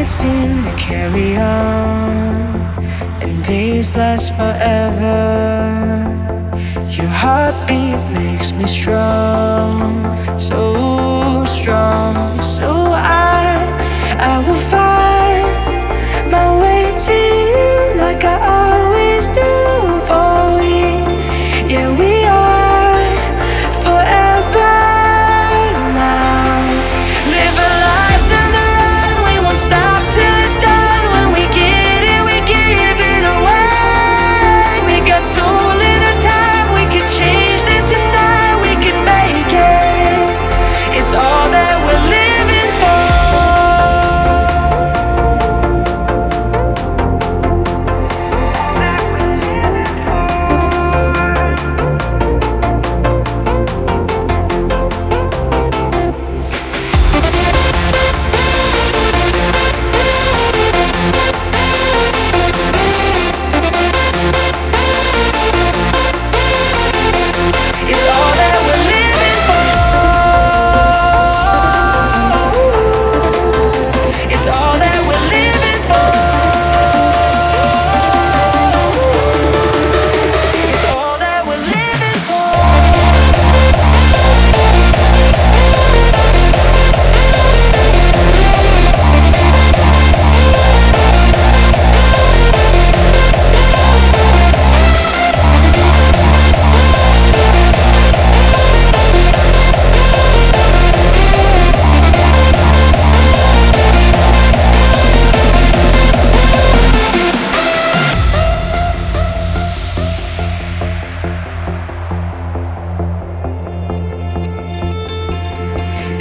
Nights seem to carry on and days last forever, your heartbeat makes me strong, so strong. So I, I will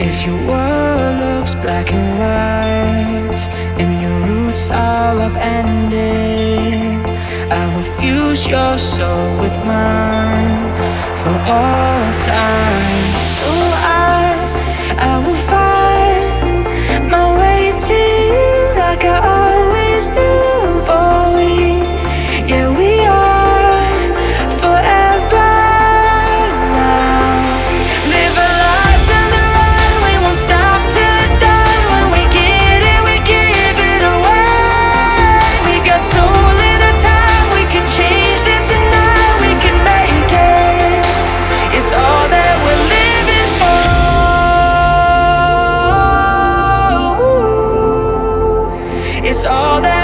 If your world looks black and white and your roots all upended, I will fuse your soul with mine for all time. So I, I will. It's all that